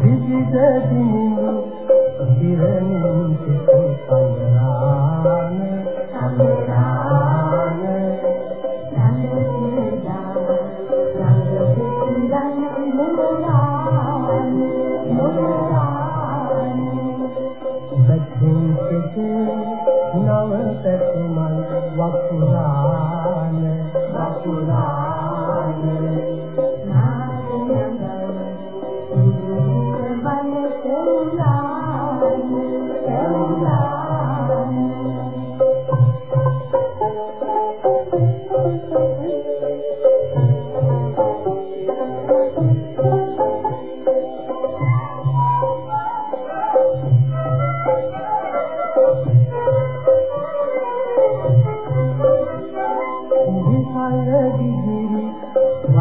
විවිධ දිනු ඉරණින් සිත පැතුමන් වපුරාන වපුරාන නාමයන්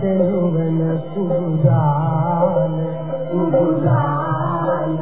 දෙනුවන සුදාන සුදාන